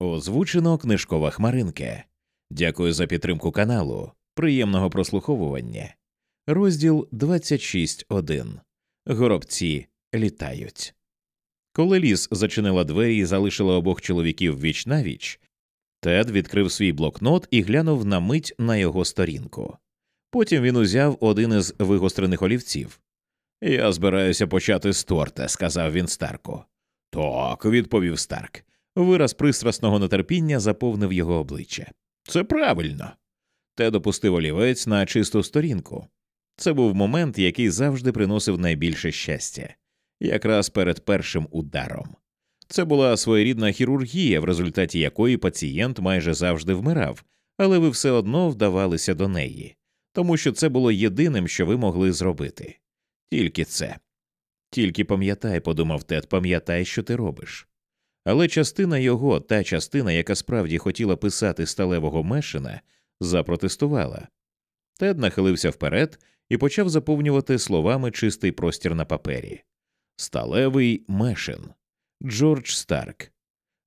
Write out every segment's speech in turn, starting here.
Озвучено книжкова хмаринка. Дякую за підтримку каналу. Приємного прослуховування. Розділ 26.1. Горобці літають. Коли ліс зачинила двері і залишила обох чоловіків віч навіч, Тед відкрив свій блокнот і глянув на мить на його сторінку. Потім він узяв один із вигострених олівців. Я збираюся почати з торта, сказав він Старку. Так, відповів Старк. Вираз пристрасного нетерпіння заповнив його обличчя. Це правильно. Тед опустив олівець на чисту сторінку. Це був момент, який завжди приносив найбільше щастя, якраз перед першим ударом. Це була своєрідна хірургія, в результаті якої пацієнт майже завжди вмирав, але ви все одно вдавалися до неї, тому що це було єдиним, що ви могли зробити. Тільки це. Тільки пам'ятай, подумав Тед, пам'ятай, що ти робиш. Але частина його, та частина, яка справді хотіла писати сталевого мешина, запротестувала. Тед нахилився вперед і почав заповнювати словами чистий простір на папері. Сталевий мешин. Джордж Старк.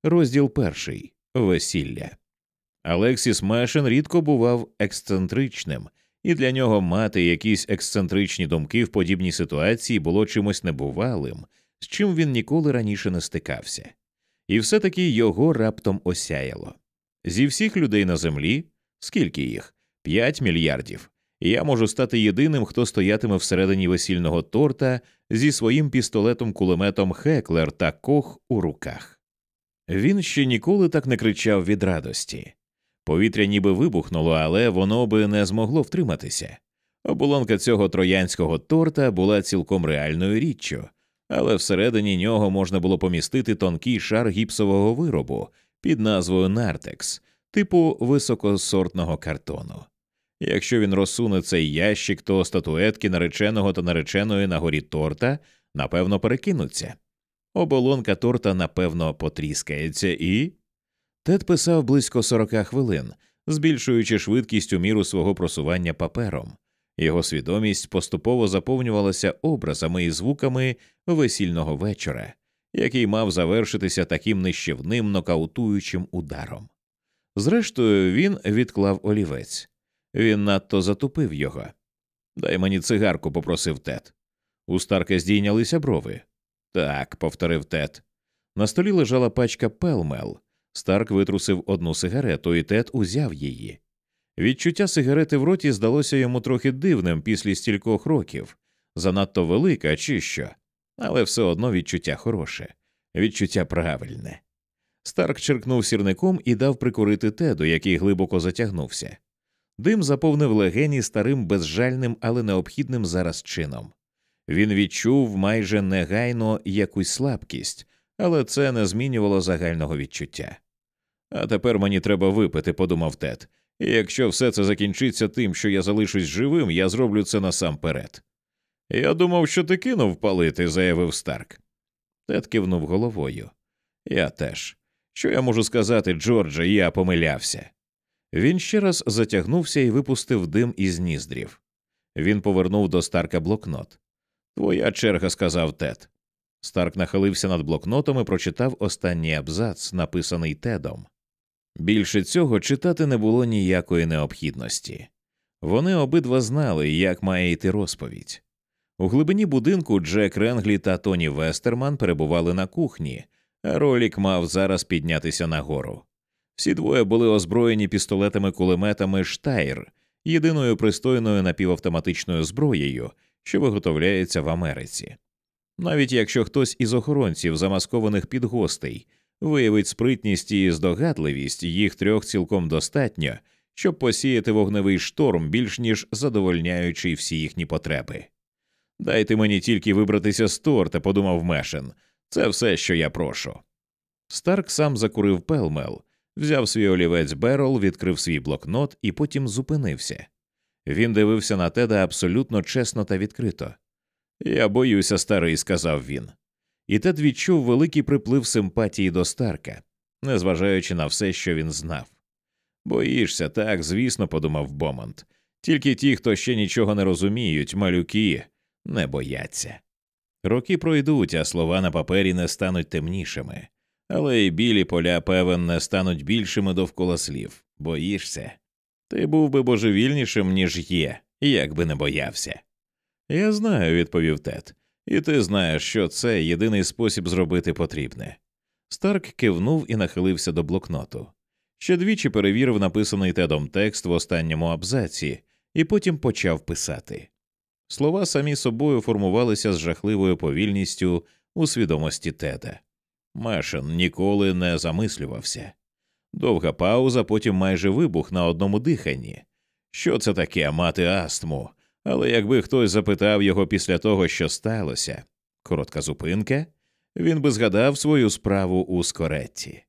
Розділ перший. Весілля. Алексіс Мешин рідко бував ексцентричним, і для нього мати якісь ексцентричні думки в подібній ситуації було чимось небувалим, з чим він ніколи раніше не стикався. І все таки його раптом осяяло. Зі всіх людей на землі, скільки їх? П'ять мільярдів. Я можу стати єдиним, хто стоятиме всередині весільного торта зі своїм пістолетом кулеметом Хеклер та Кох у руках. Він ще ніколи так не кричав від радості. Повітря ніби вибухнуло, але воно би не змогло втриматися. Оболонка цього троянського торта була цілком реальною річчю, але всередині нього можна було помістити тонкий шар гіпсового виробу під назвою Нартекс, типу високосортного картону. Якщо він розсуне цей ящик, то статуетки нареченого та нареченої на горі торта напевно перекинуться. Оболонка торта напевно потріскається і. Тед писав близько сорока хвилин, збільшуючи швидкість у міру свого просування папером. Його свідомість поступово заповнювалася образами і звуками весільного вечора, який мав завершитися таким нищівним нокаутуючим ударом. Зрештою, він відклав олівець. Він надто затупив його. Дай мені цигарку, попросив Тед. У Старка здійнялися брови. Так, повторив Тед. На столі лежала пачка Pall Mall. Старк витрусив одну сигарету, і Тед узяв її. Відчуття сигарети в роті здалося йому трохи дивним після стількох років, занадто велика, чи що, але все одно відчуття хороше, відчуття правильне. Старк черкнув сірником і дав прикурити Теду, який глибоко затягнувся. Дим заповнив легені старим безжальним, але необхідним зараз чином. Він відчув майже негайно якусь слабкість, але це не змінювало загального відчуття. А тепер мені треба випити, подумав Тед, і якщо все це закінчиться тим, що я залишусь живим, я зроблю це насамперед. Я думав, що ти кинув палити, заявив Старк. Тед кивнув головою. Я теж. Що я можу сказати, Джордже, я помилявся. Він ще раз затягнувся і випустив дим із ніздрів. Він повернув до Старка блокнот. Твоя черга, сказав Тед. Старк нахилився над блокнотом і прочитав останній абзац, написаний Тедом. Більше цього читати не було ніякої необхідності. Вони обидва знали, як має йти розповідь. У глибині будинку Джек Ренглі та Тоні Вестерман перебували на кухні, а Ролік мав зараз піднятися нагору. Всі двоє були озброєні пістолетами кулеметами Штайр, єдиною пристойною напівавтоматичною зброєю, що виготовляється в Америці. Навіть якщо хтось із охоронців, замаскованих під гостей, виявить спритність і здогадливість, їх трьох цілком достатньо, щоб посіяти вогневий шторм, більш ніж задовольняючи всі їхні потреби. Дайте мені тільки вибратися з торта, подумав Мешен. Це все, що я прошу. Старк сам закурив Pall Mall, взяв свій олівець Берол, відкрив свій блокнот і потім зупинився. Він дивився на теда абсолютно чесно та відкрито. Я боюся, старий, сказав він. І Тед відчув великий приплив симпатії до Старка, незважаючи на все, що він знав. Боїшся, так, звісно, подумав Бомонт. Тільки ті, хто ще нічого не розуміють, малюки, не бояться. Роки пройдуть, а слова на папері не стануть темнішими. але й білі поля, певен, не стануть більшими довкола слів. Боїшся? Ти був би божевільнішим, ніж є, як би не боявся. Я знаю, відповів Тед, і ти знаєш, що це єдиний спосіб зробити потрібне. Старк кивнув і нахилився до блокноту. Ще двічі перевірив написаний тедом текст в останньому абзаці і потім почав писати. Слова самі собою формувалися з жахливою повільністю у свідомості теда. Мешен ніколи не замислювався. Довга пауза, потім майже вибух на одному диханні. Що це таке мати астму? Але якби хтось запитав його після того, що сталося, коротка зупинка, він би згадав свою справу у скоретті.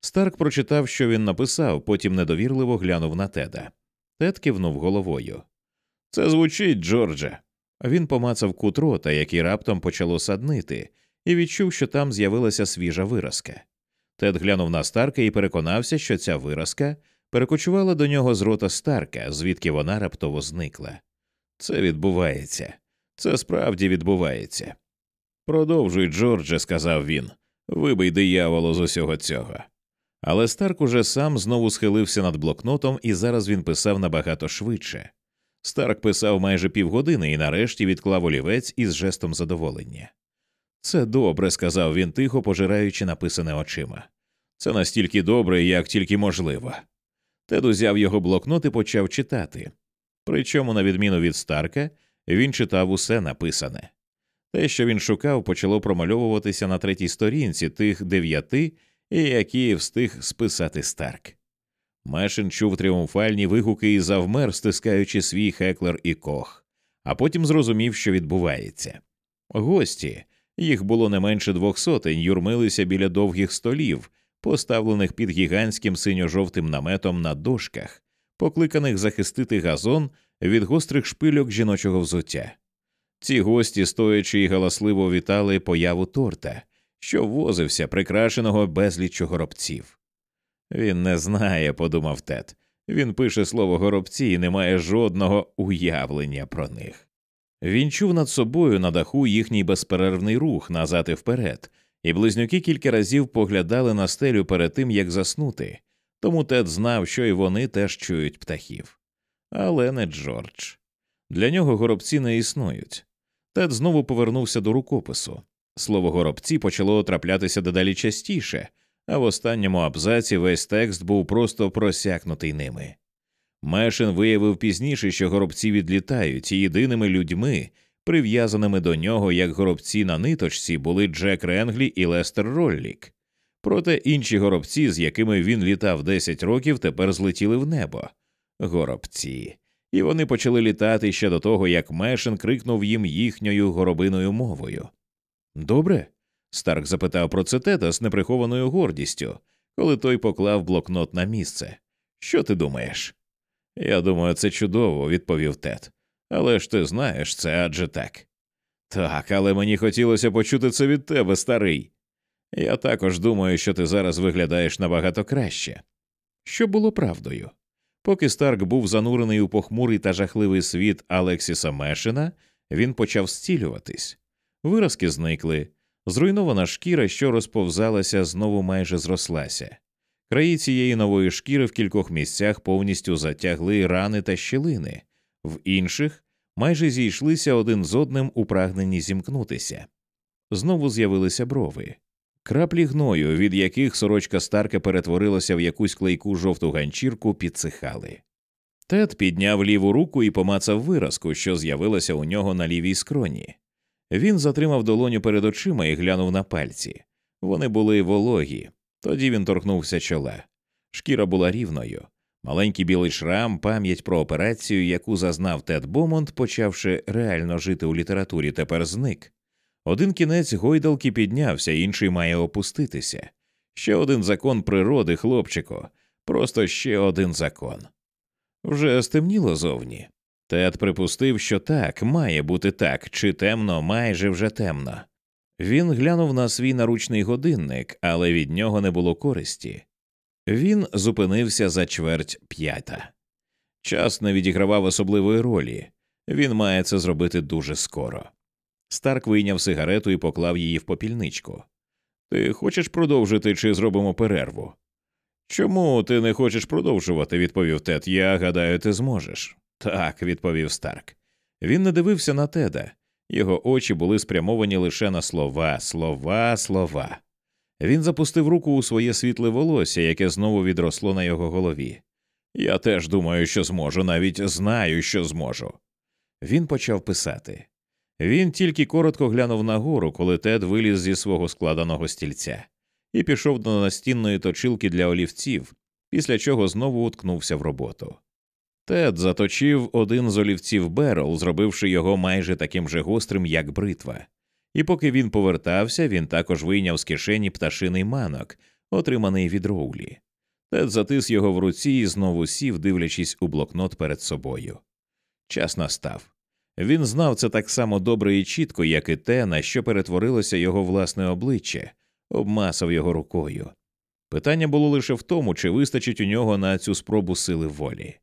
Старк прочитав, що він написав, потім недовірливо глянув на теда. Тед кивнув головою. Це звучить, Джордже. Він помацав кут рота, який раптом почало саднити, і відчув, що там з'явилася свіжа виразка. Тед глянув на Старка і переконався, що ця виразка перекочувала до нього з рота Старка, звідки вона раптово зникла. Це відбувається, це справді відбувається. Продовжуй, Джордже, сказав він, вибий дияволу з усього цього. Але Старк уже сам знову схилився над блокнотом, і зараз він писав набагато швидше. Старк писав майже півгодини і нарешті відклав олівець із жестом задоволення. Це добре, сказав він тихо, пожираючи написане очима. Це настільки добре, як тільки можливо. Тед узяв його блокнот і почав читати. Причому, на відміну від Старка, він читав усе написане. Те, що він шукав, почало промальовуватися на третій сторінці тих дев'яти, які встиг списати Старк. Мешин чув тріумфальні вигуки і завмер, стискаючи свій хеклер і кох, а потім зрозумів, що відбувається. Гості, їх було не менше двох сотень, юрмилися біля довгих столів, поставлених під гігантським синьо-жовтим наметом на дошках, покликаних захистити газон від гострих шпильок жіночого взуття. Ці гості, стоячи і галасливо вітали появу торта, що возився, прикрашеного безліччю горобців. Він не знає, подумав Тед. Він пише слово горобці і не має жодного уявлення про них. Він чув над собою на даху їхній безперервний рух назад і вперед, і близнюки кілька разів поглядали на стелю перед тим, як заснути, тому Тед знав, що і вони теж чують птахів. Але не Джордж. Для нього горобці не існують. Тед знову повернувся до рукопису. Слово горобці почало траплятися дедалі частіше, а в останньому абзаці весь текст був просто просякнутий ними. Мешин виявив пізніше, що горобці відлітають, і єдиними людьми, прив'язаними до нього як горобці на ниточці, були Джек Ренглі і Лестер Роллік. Проте інші горобці, з якими він літав 10 років, тепер злетіли в небо. Горобці. І вони почали літати ще до того, як Мешин крикнув їм їхньою горобиною мовою. Добре? Старк запитав про це Теда з неприхованою гордістю, коли той поклав блокнот на місце. Що ти думаєш? Я думаю, це чудово, відповів Тед. Але ж ти знаєш це адже так. Так, але мені хотілося почути це від тебе, старий. Я також думаю, що ти зараз виглядаєш набагато краще. Що було правдою? Поки Старк був занурений у похмурий та жахливий світ Алексіса Мешина, він почав зцілюватись. Виразки зникли, зруйнована шкіра, що розповзалася, знову майже зрослася. Краї цієї нової шкіри в кількох місцях повністю затягли рани та щілини, в інших майже зійшлися один з одним у прагненні зімкнутися. Знову з'явилися брови, краплі гною, від яких сорочка Старка перетворилася в якусь клейку жовту ганчірку, підсихали. Тед підняв ліву руку і помацав виразку, що з'явилася у нього на лівій скроні. Він затримав долоню перед очима і глянув на пальці. Вони були вологі. Тоді він торкнувся чола. Шкіра була рівною. Маленький білий шрам, пам'ять про операцію, яку зазнав Тед Бомонт, почавши реально жити у літературі, тепер зник. Один кінець гойдалки піднявся, інший має опуститися. Ще один закон природи, хлопчику, просто ще один закон. Вже стемніло зовні. Тед припустив, що так, має бути так, чи темно, майже вже темно. Він глянув на свій наручний годинник, але від нього не було користі. Він зупинився за чверть п'ята. Час не відігравав особливої ролі, він має це зробити дуже скоро. Старк вийняв сигарету і поклав її в попільничку. Ти хочеш продовжити чи зробимо перерву? Чому ти не хочеш продовжувати? відповів Тед. Я гадаю, ти зможеш. Так, відповів Старк. Він не дивився на Теда. Його очі були спрямовані лише на слова, слова, слова. Він запустив руку у своє світле волосся, яке знову відросло на його голові. Я теж думаю, що зможу, навіть знаю, що зможу. Він почав писати. Він тільки коротко глянув нагору, коли Тед виліз зі свого складеного стільця, і пішов до настінної точилки для олівців, після чого знову уткнувся в роботу. Тед заточив один з олівців Берл, зробивши його майже таким же гострим, як бритва. І поки він повертався, він також вийняв з кишені пташиний манок, отриманий від Роулі. Тед затис його в руці і знову сів, дивлячись у блокнот перед собою. Час настав. Він знав це так само добре і чітко, як і те, на що перетворилося його власне обличчя, обмасав його рукою. Питання було лише в тому, чи вистачить у нього на цю спробу сили волі.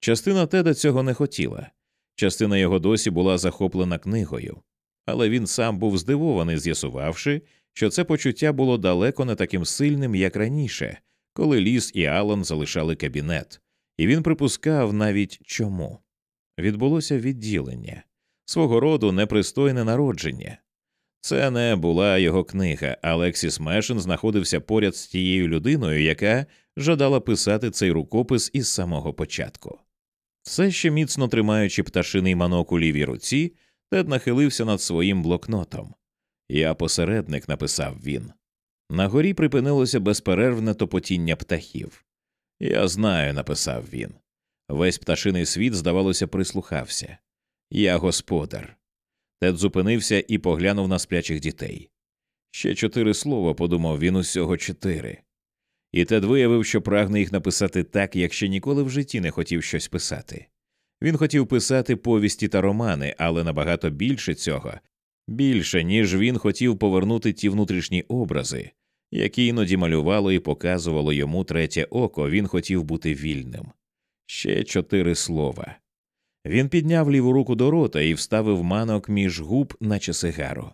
Частина Теда цього не хотіла, частина його досі була захоплена книгою, але він сам був здивований, з'ясувавши, що це почуття було далеко не таким сильним, як раніше, коли Ліс і Алан залишали кабінет, і він припускав навіть чому. Відбулося відділення, свого роду непристойне народження. Це не була його книга, Алексіс Мешин знаходився поряд з тією людиною, яка жадала писати цей рукопис із самого початку. Все ще міцно тримаючи пташиний манок у лівій руці, Тед нахилився над своїм блокнотом. Я посередник, написав він. На горі припинилося безперервне топотіння птахів. Я знаю, написав він. Весь пташиний світ, здавалося, прислухався. Я господар. Тед зупинився і поглянув на сплячих дітей. Ще чотири слова, подумав він усього чотири. І Тед виявив, що прагне їх написати так, як ще ніколи в житті не хотів щось писати. Він хотів писати повісті та романи, але набагато більше цього, більше, ніж він хотів повернути ті внутрішні образи, які іноді малювало і показувало йому третє око, він хотів бути вільним. Ще чотири слова. Він підняв ліву руку до рота і вставив манок між губ, наче сигару.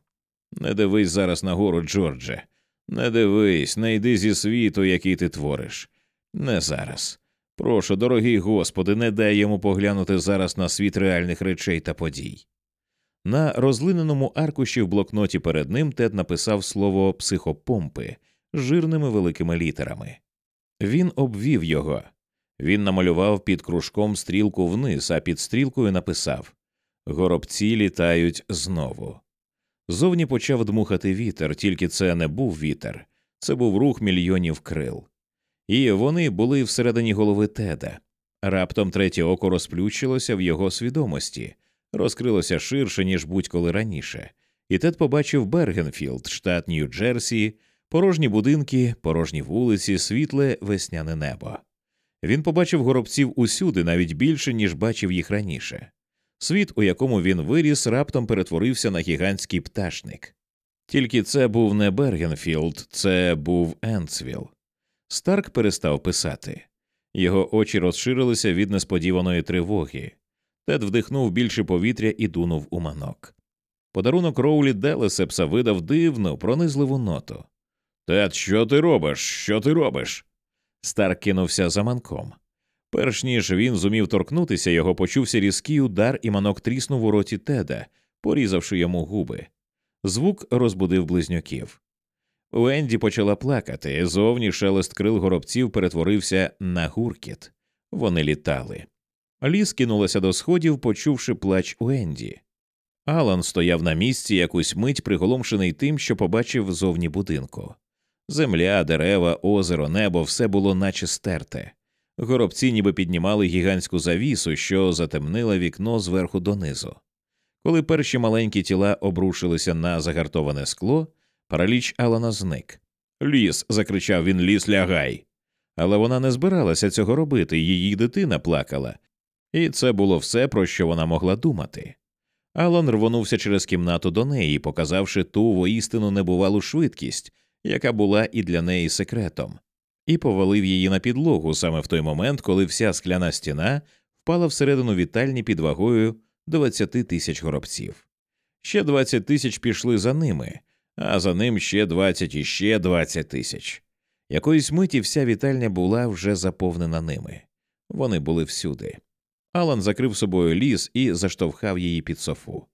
Не дивись зараз нагору, Джордже. Не дивись, не йди зі світу, який ти твориш. Не зараз. Прошу, дорогий Господи, не дай йому поглянути зараз на світ реальних речей та подій. На розлиненому аркуші в блокноті перед ним Тед написав слово психопомпи жирними великими літерами. Він обвів його. Він намалював під кружком стрілку вниз, а під стрілкою написав Горобці літають знову. Зовні почав дмухати вітер, тільки це не був вітер, це був рух мільйонів крил. І вони були всередині голови Теда. Раптом третє око розплющилося в його свідомості, розкрилося ширше, ніж будь-коли раніше, і Тед побачив Бергенфілд, штат Нью-Джерсі, порожні будинки, порожні вулиці, світле весняне небо. Він побачив горобців усюди навіть більше, ніж бачив їх раніше. Світ, у якому він виріс, раптом перетворився на гігантський пташник. Тільки це був не Бергенфілд, це був Енцвіл. Старк перестав писати. Його очі розширилися від несподіваної тривоги. Тед вдихнув більше повітря і дунув у манок. Подарунок Роулі Делесепса видав дивну, пронизливу ноту. Тед, що ти робиш? Що ти робиш? Старк кинувся за манком. Перш ніж він зумів торкнутися, його почувся різкий удар, і манок тріснув у роті Теда, порізавши йому губи. Звук розбудив близнюків. Уенді почала плакати, зовні шелест крил горобців перетворився на гуркіт. Вони літали. Ліс кинулася до сходів, почувши плач Уенді. Алан стояв на місці якусь мить, приголомшений тим, що побачив зовні будинку. Земля, дерева, озеро, небо все було наче стерте. Горобці ніби піднімали гігантську завісу, що затемнила вікно зверху донизу. Коли перші маленькі тіла обрушилися на загартоване скло, параліч Алана зник. Ліс. закричав він ліс, лягай. Але вона не збиралася цього робити, її дитина плакала, і це було все, про що вона могла думати. Алан рвонувся через кімнату до неї, показавши ту воістину небувалу швидкість, яка була і для неї секретом, і повалив її на підлогу саме в той момент, коли вся скляна стіна впала всередину вітальні під вагою 20 тисяч горобців. Ще 20 тисяч пішли за ними, а за ним ще двадцять і ще двадцять тисяч. Якоїсь миті вся вітальня була вже заповнена ними. Вони були всюди. Алан закрив собою ліс і заштовхав її під софу.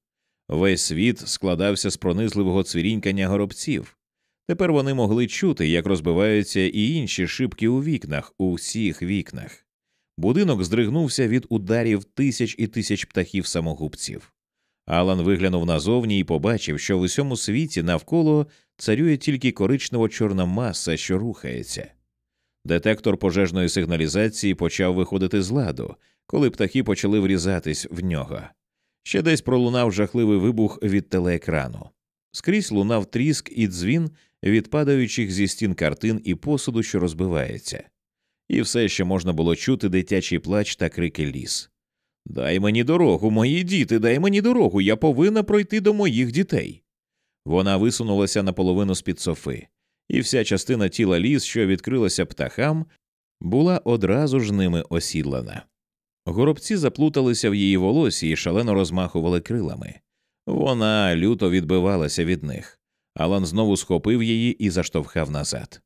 Весь світ складався з пронизливого цвірінькання горобців. Тепер вони могли чути, як розбиваються і інші шибки у вікнах, у всіх вікнах. Будинок здригнувся від ударів тисяч і тисяч птахів самогубців. Алан виглянув назовні і побачив, що в усьому світі навколо царює тільки коричнево чорна маса, що рухається. Детектор пожежної сигналізації почав виходити з ладу, коли птахи почали врізатись в нього. Ще десь пролунав жахливий вибух від телеекрану. Скрізь лунав тріск і дзвін від падаючих зі стін картин і посуду, що розбивається, і все ще можна було чути дитячий плач та крики ліс. Дай мені дорогу, мої діти, дай мені дорогу, я повинна пройти до моїх дітей. Вона висунулася наполовину з під софи, і вся частина тіла ліс, що відкрилася птахам, була одразу ж ними осідлана. Горобці заплуталися в її волосі і шалено розмахували крилами. Вона люто відбивалася від них. Алан знову схопив її і заштовхав назад.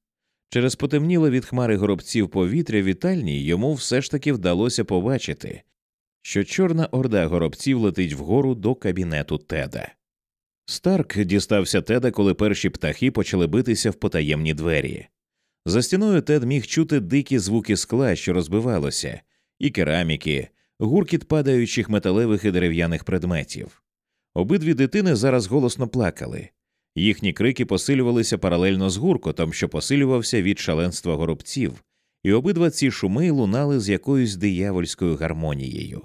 Через потемніле від хмари горобців повітря вітальні йому все ж таки вдалося побачити, що чорна орда горобців летить вгору до кабінету Теда. Старк дістався Теда, коли перші птахи почали битися в потаємні двері. За стіною Тед міг чути дикі звуки скла, що розбивалося, і кераміки, гуркіт падаючих металевих і дерев'яних предметів. Обидві дитини зараз голосно плакали. Їхні крики посилювалися паралельно з гуркотом, що посилювався від шаленства горобців, і обидва ці шуми лунали з якоюсь диявольською гармонією.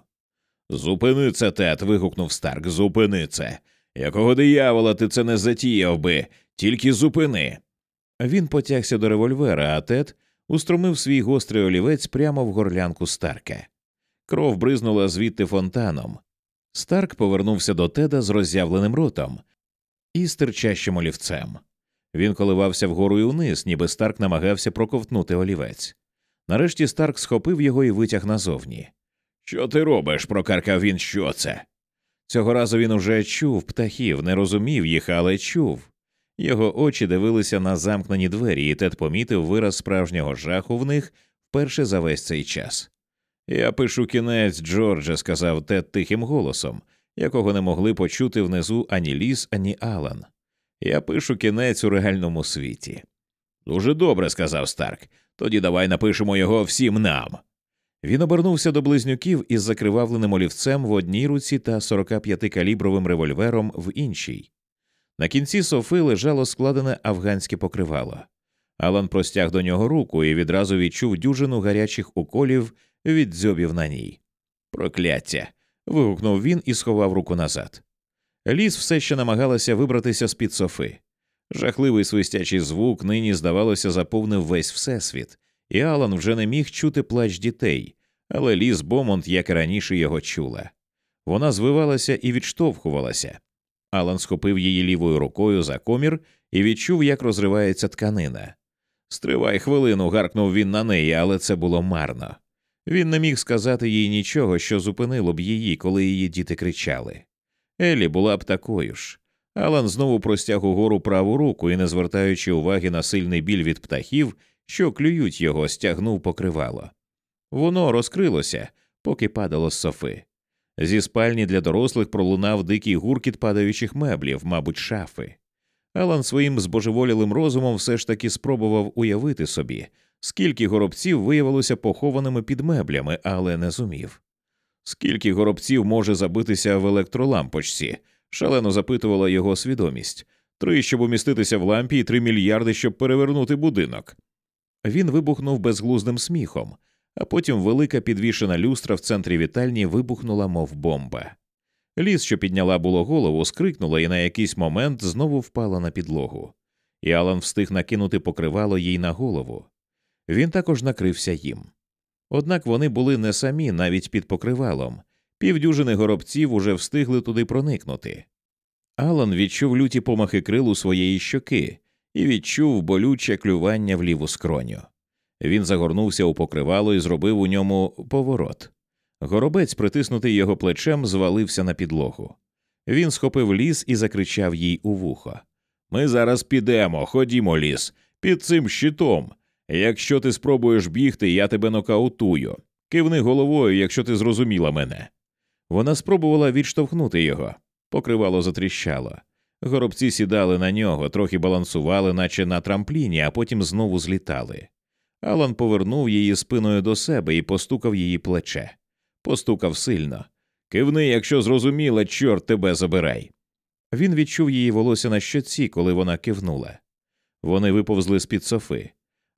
Зупини це, Тед. вигукнув Старк. Зупини це. Якого диявола ти це не затіяв би, тільки зупини. Він потягся до револьвера, а Тед устромив свій гострий олівець прямо в горлянку Старка. Кров бризнула звідти фонтаном. Старк повернувся до Теда з роззявленим ротом і стирчащим олівцем. Він коливався вгору і вниз, ніби Старк намагався проковтнути олівець. Нарешті Старк схопив його і витяг назовні. Що ти робиш? прокаркав він. Що це? Цього разу він уже чув птахів, не розумів їх, але чув. Його очі дивилися на замкнені двері, і Тед помітив вираз справжнього жаху в них вперше за весь цей час. Я пишу кінець, Джордже, сказав Тед тихим голосом, якого не могли почути внизу ані ліс, ані Алан. Я пишу кінець у реальному світі. Дуже добре, сказав Старк. Тоді давай напишемо його всім нам. Він обернувся до близнюків із закривавленим олівцем в одній руці та 45-калібровим револьвером в іншій. На кінці софи лежало складене афганське покривало. Алан простяг до нього руку і відразу відчув дюжину гарячих уколів від дзьобів на ній. Прокляття. Вигукнув він і сховав руку назад. Ліс все ще намагалася вибратися з під софи. Жахливий свистячий звук нині, здавалося, заповнив весь всесвіт, і Алан вже не міг чути плач дітей, але ліс Бомонт, як і раніше, його чула. Вона звивалася і відштовхувалася. Алан схопив її лівою рукою за комір і відчув, як розривається тканина. Стривай хвилину, гаркнув він на неї, але це було марно. Він не міг сказати їй нічого, що зупинило б її, коли її діти кричали. Елі була б такою ж. Алан знову простяг угору праву руку і, не звертаючи уваги на сильний біль від птахів, що клюють його, стягнув покривало. Воно розкрилося, поки падало з софи. Зі спальні для дорослих пролунав дикий гуркіт падаючих меблів, мабуть, шафи. Алан своїм збожеволілим розумом все ж таки спробував уявити собі, скільки горобців виявилося похованими під меблями, але не зумів. Скільки горобців може забитися в електролампочці? шалено запитувала його свідомість три, щоб уміститися в лампі, і три мільярди, щоб перевернути будинок. Він вибухнув безглуздим сміхом, а потім велика підвішена люстра в центрі вітальні вибухнула, мов бомба. Ліс, що підняла було голову, скрикнула і на якийсь момент знову впала на підлогу, і Алан встиг накинути покривало їй на голову. Він також накрився їм. Однак вони були не самі навіть під покривалом, півдюжини горобців уже встигли туди проникнути. Алан відчув люті помахи крил у своєї щоки і відчув болюче клювання в ліву скроню. Він загорнувся у покривало і зробив у ньому поворот. Горобець, притиснутий його плечем, звалився на підлогу. Він схопив ліс і закричав їй у вухо Ми зараз підемо, ходімо, ліс, під цим щитом. Якщо ти спробуєш бігти, я тебе нокаутую. Кивни головою, якщо ти зрозуміла мене. Вона спробувала відштовхнути його. Покривало затріщало. Горобці сідали на нього, трохи балансували, наче на трампліні, а потім знову злітали. Алан повернув її спиною до себе і постукав її плече. Постукав сильно. Кивни, якщо зрозуміла, чорт тебе забирай. Він відчув її волосся на щоці, коли вона кивнула. Вони виповзли з під софи.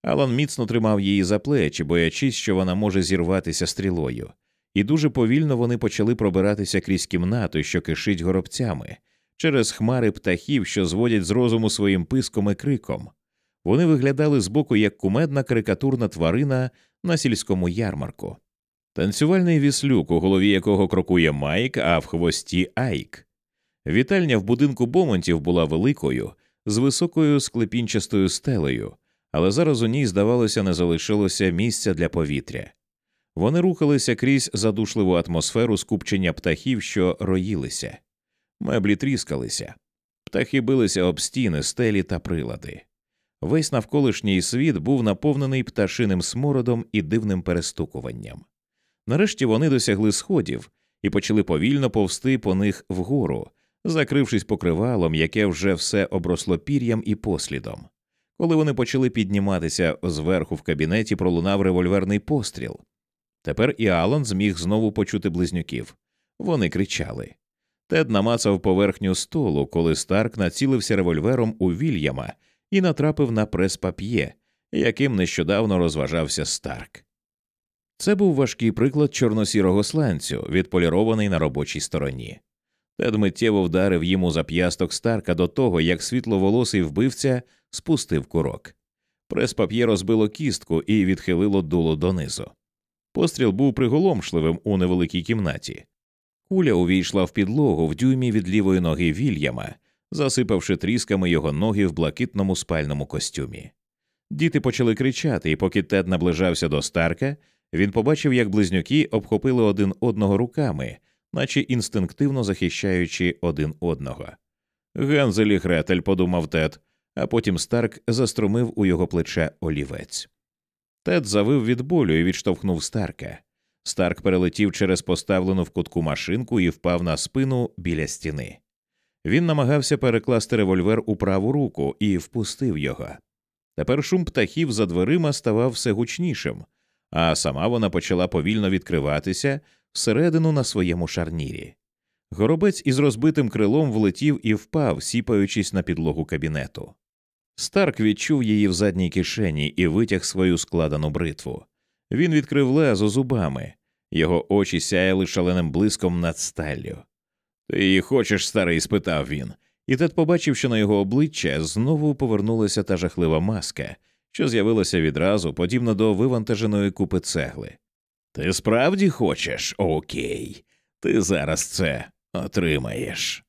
Алан міцно тримав її за плечі, боячись, що вона може зірватися стрілою, і дуже повільно вони почали пробиратися крізь кімнату, що кишить горобцями, через хмари птахів, що зводять з розуму своїм писком і криком. Вони виглядали збоку як кумедна карикатурна тварина на сільському ярмарку. Танцювальний віслюк, у голові якого крокує Майк, а в хвості Айк. Вітальня в будинку Бомонтів була великою, з високою склепінчастою стелею, але зараз у ній, здавалося, не залишилося місця для повітря. Вони рухалися крізь задушливу атмосферу скупчення птахів, що роїлися, меблі тріскалися, птахи билися об стіни, стелі та прилади. Весь навколишній світ був наповнений пташиним смородом і дивним перестукуванням. Нарешті вони досягли сходів і почали повільно повсти по них вгору, закрившись покривалом, яке вже все обросло пір'ям і послідом. Коли вони почали підніматися зверху в кабінеті, пролунав револьверний постріл. Тепер і Алан зміг знову почути близнюків. Вони кричали. Тед намацав поверхню столу, коли Старк націлився револьвером у Вільяма і натрапив на прес-пап'є, яким нещодавно розважався Старк. Це був важкий приклад чорносірого сланцю, відполірований на робочій стороні. Тед миттєво вдарив йому зап'ясток Старка до того, як світловолосий вбивця спустив курок. Прес-пап'є розбило кістку і відхилило дуло донизу. Постріл був приголомшливим у невеликій кімнаті. Куля увійшла в підлогу в дюймі від лівої ноги Вільяма, засипавши трісками його ноги в блакитному спальному костюмі. Діти почали кричати, і поки Тед наближався до Старка, він побачив, як близнюки обхопили один одного руками, наче інстинктивно захищаючи один одного. Гензелі Гретель, подумав Тед, а потім Старк заструмив у його плече олівець. Тед завив від болю і відштовхнув Старка. Старк перелетів через поставлену в кутку машинку і впав на спину біля стіни. Він намагався перекласти револьвер у праву руку і впустив його. Тепер шум птахів за дверима ставав все гучнішим, а сама вона почала повільно відкриватися всередину на своєму шарнірі. Горобець із розбитим крилом влетів і впав, сіпаючись на підлогу кабінету. Старк відчув її в задній кишені і витяг свою складену бритву. Він відкрив лезо зубами, його очі сяяли шаленим блиском над сталлю. Ти її хочеш, старий? спитав він, і Тед побачив, що на його обличчя знову повернулася та жахлива маска, що з'явилася відразу, подібно до вивантаженої купи цегли. Ти справді хочеш? Окей, ти зараз це отримаєш.